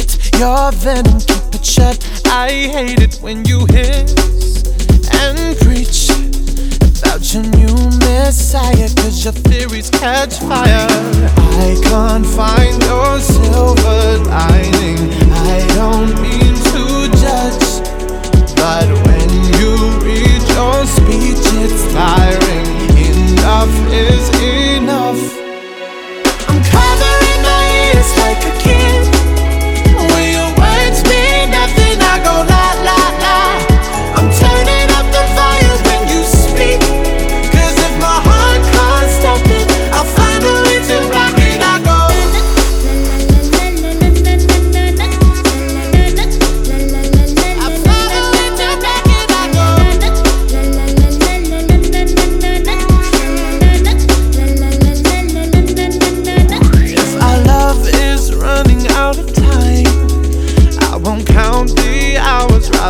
spit your venom, keep it shut. I hate it when you hiss and preach about your new messiah, cause your theories catch fire. I can't find your.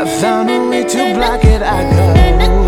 I found a way to block it. I go.